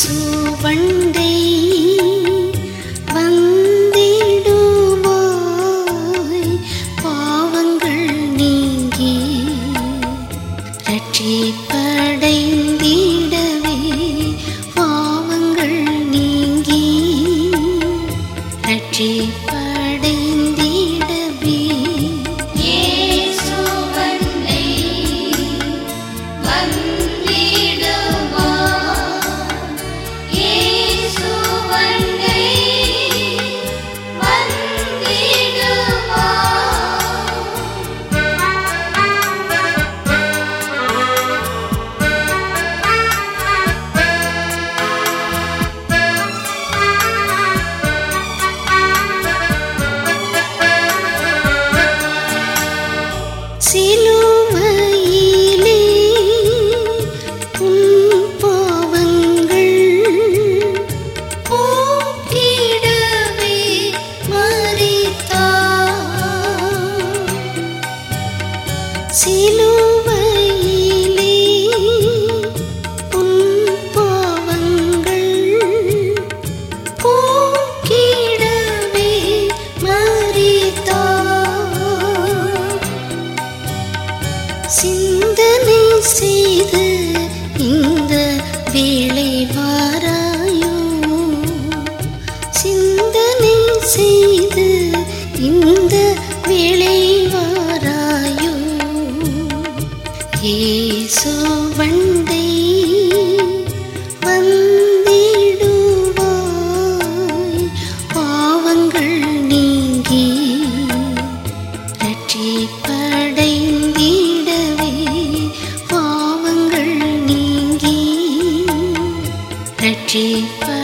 ಸುವರ್ಣ Si lo ஏசு வந்தே வந்திடுவாய். பாவங்கள் நீங்கி ரட்சிப்படைந்திடவே. பாவங்கள் நீங்கி ரட்சிப்ப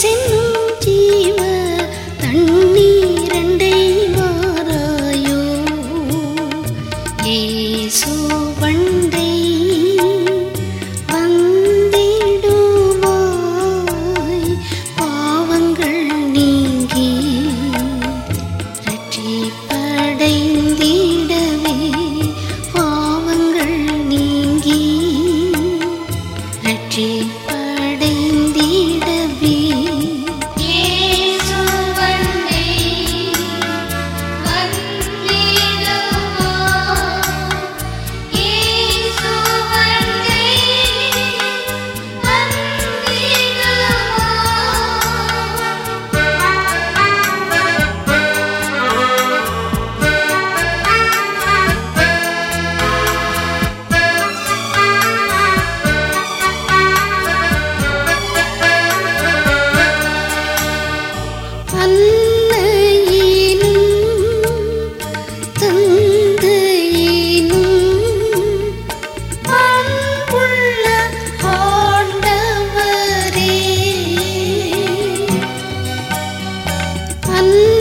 சென்னு kangen.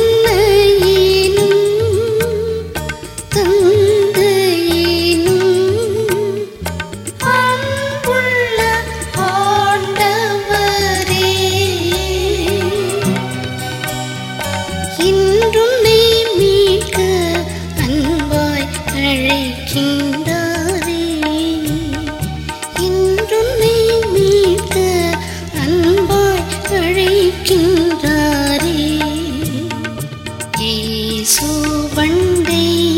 be